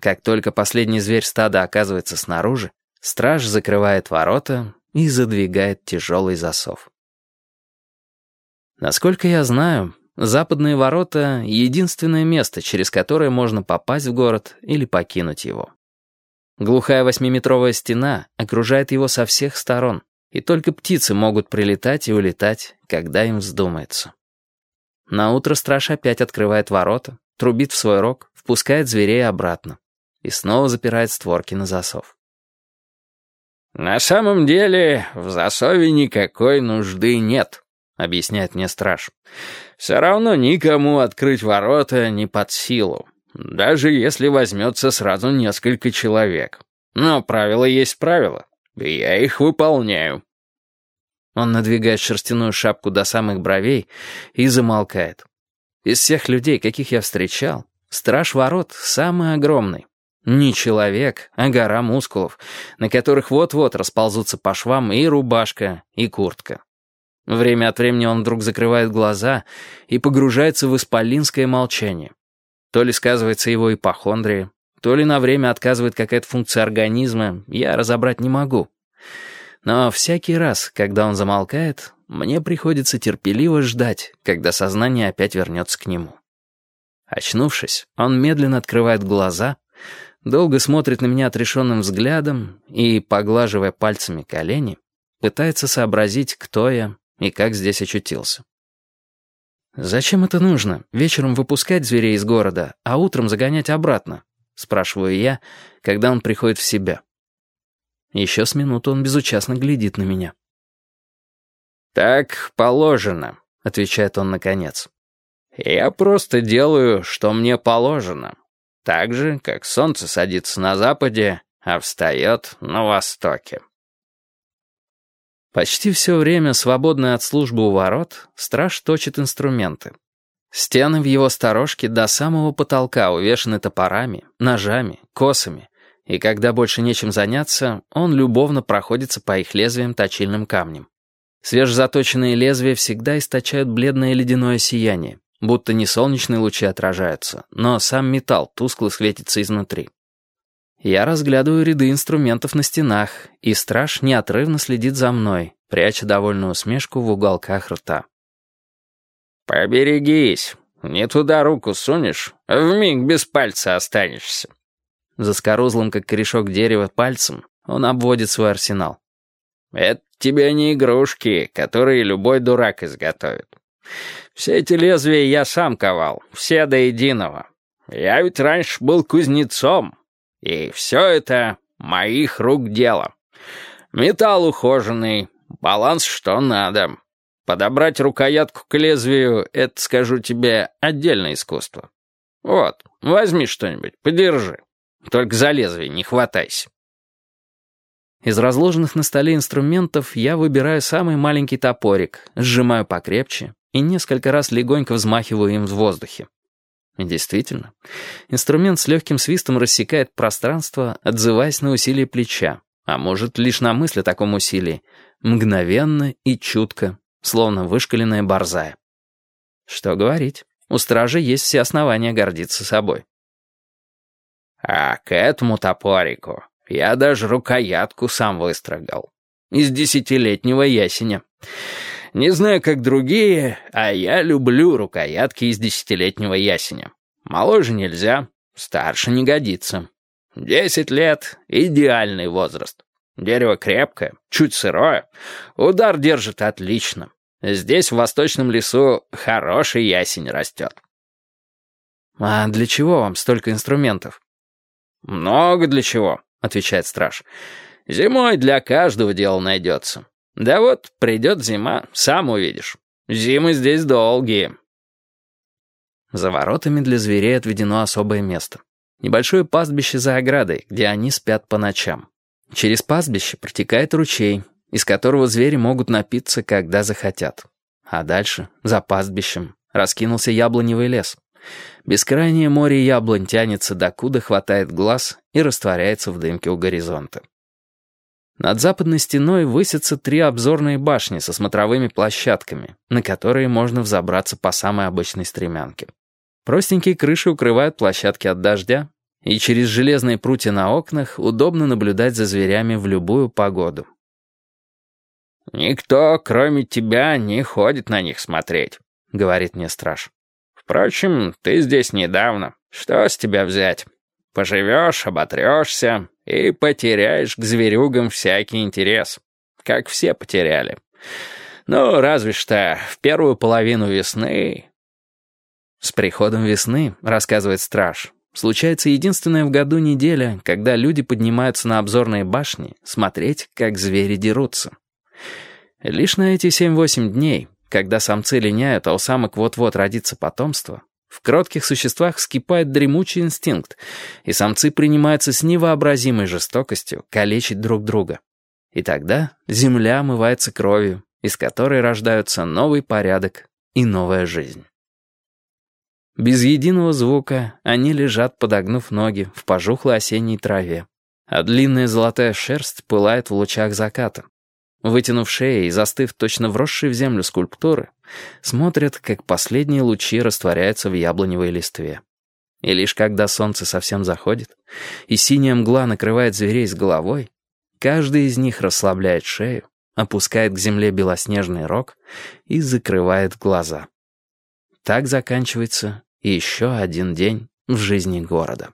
Как только последний зверь стада оказывается снаружи, страж закрывает ворота и задвигает тяжелый засов. Насколько я знаю, западные ворота — единственное место, через которое можно попасть в город или покинуть его. Глухая восьмиметровая стена окружает его со всех сторон, и только птицы могут прилетать и улетать, когда им вздумается. На утро страж опять открывает ворота, трубит в свой рог, впускает зверей обратно и снова запирает створки на засов. «На самом деле в засове никакой нужды нет», — объясняет мне страж. «Все равно никому открыть ворота не под силу, даже если возьмется сразу несколько человек. Но правило есть правило, и я их выполняю». Он надвигает шерстяную шапку до самых бровей и замолкает. Из всех людей, каких я встречал, страж ворот самый огромный. Не человек, а гора мускулов, на которых вот-вот расползутся по швам и рубашка, и куртка. Время от времени он вдруг закрывает глаза и погружается в исполинское молчание. То ли сказывается его ипохондрия, то ли на время отказывает какая-то функция организма, я разобрать не могу. Но всякий раз, когда он замолкает, мне приходится терпеливо ждать, когда сознание опять вернется к нему. Очнувшись, он медленно открывает глаза, долго смотрит на меня отрешенным взглядом и, поглаживая пальцами колени, пытается сообразить, кто я и как здесь очутился. «Зачем это нужно? Вечером выпускать зверей из города, а утром загонять обратно?» — спрашиваю я, когда он приходит в себя. Еще с минуту он безучастно глядит на меня. «Так положено», — отвечает он наконец. «Я просто делаю, что мне положено. Так же, как солнце садится на западе, а встает на востоке». Почти все время, свободное от службы у ворот, страж точит инструменты. Стены в его сторожке до самого потолка увешаны топорами, ножами, косами, и когда больше нечем заняться, он любовно проходится по их лезвиям точильным камнем. Свежезаточенные лезвия всегда источают бледное ледяное сияние, будто не солнечные лучи отражаются, но сам металл тускло светится изнутри. Я разглядываю ряды инструментов на стенах, и страж неотрывно следит за мной, пряча довольную усмешку в уголках рта. «Поберегись, не туда руку сунешь, вмиг без пальца останешься». Заскорузлым, как корешок дерева, пальцем он обводит свой арсенал. «Это тебе не игрушки, которые любой дурак изготовит. Все эти лезвия я сам ковал, все до единого. Я ведь раньше был кузнецом, и все это моих рук дело. Металл ухоженный, баланс что надо. Подобрать рукоятку к лезвию — это, скажу тебе, отдельное искусство. Вот, возьми что-нибудь, подержи». Только за лезвие не хватайся. Из разложенных на столе инструментов я выбираю самый маленький топорик, сжимаю покрепче и несколько раз легонько взмахиваю им в воздухе. И действительно, инструмент с легким свистом рассекает пространство, отзываясь на усилие плеча, а может, лишь на мысль о таком усилии, мгновенно и чутко, словно вышкаленная борзая. Что говорить, у стражи есть все основания гордиться собой. А к этому топорику я даже рукоятку сам выстрогал. Из десятилетнего ясеня. Не знаю, как другие, а я люблю рукоятки из десятилетнего ясеня. Моложе нельзя, старше не годится. Десять лет — идеальный возраст. Дерево крепкое, чуть сырое. Удар держит отлично. Здесь, в восточном лесу, хороший ясень растет. «А для чего вам столько инструментов?» «Много для чего», — отвечает страж. «Зимой для каждого дела найдется. Да вот придет зима, сам увидишь. Зимы здесь долгие». За воротами для зверей отведено особое место. Небольшое пастбище за оградой, где они спят по ночам. Через пастбище протекает ручей, из которого звери могут напиться, когда захотят. А дальше, за пастбищем, раскинулся яблоневый лес. Бескрайнее море яблонь тянется, докуда хватает глаз и растворяется в дымке у горизонта. Над западной стеной высятся три обзорные башни со смотровыми площадками, на которые можно взобраться по самой обычной стремянке. Простенькие крыши укрывают площадки от дождя, И через железные прутья на окнах удобно наблюдать за зверями в любую погоду. «Никто, кроме тебя, не ходит на них смотреть», — говорит мне страж. «Впрочем, ты здесь недавно. Что с тебя взять? Поживешь, оботрешься и потеряешь к зверюгам всякий интерес. Как все потеряли. Ну, разве что в первую половину весны...» С приходом весны, рассказывает страж, случается единственная в году неделя, когда люди поднимаются на обзорные башни смотреть, как звери дерутся. Лишь на эти 7-8 дней, когда самцы линяют, а у самок вот-вот родится потомство, в кротких существах вскипает дремучий инстинкт, и самцы принимаются с невообразимой жестокостью калечить друг друга. И тогда земля омывается кровью, из которой рождаются новый порядок и новая жизнь. Без единого звука они лежат, подогнув ноги, в пожухлой осенней траве, а длинная золотая шерсть пылает в лучах заката. Вытянув шеи и застыв точно вросшие в землю скульптуры, смотрят, как последние лучи растворяются в яблоневой листве. И лишь когда солнце совсем заходит, и синяя мгла накрывает зверей с головой, каждый из них расслабляет шею, опускает к земле белоснежный рог и закрывает глаза. Так заканчивается еще один день в жизни города.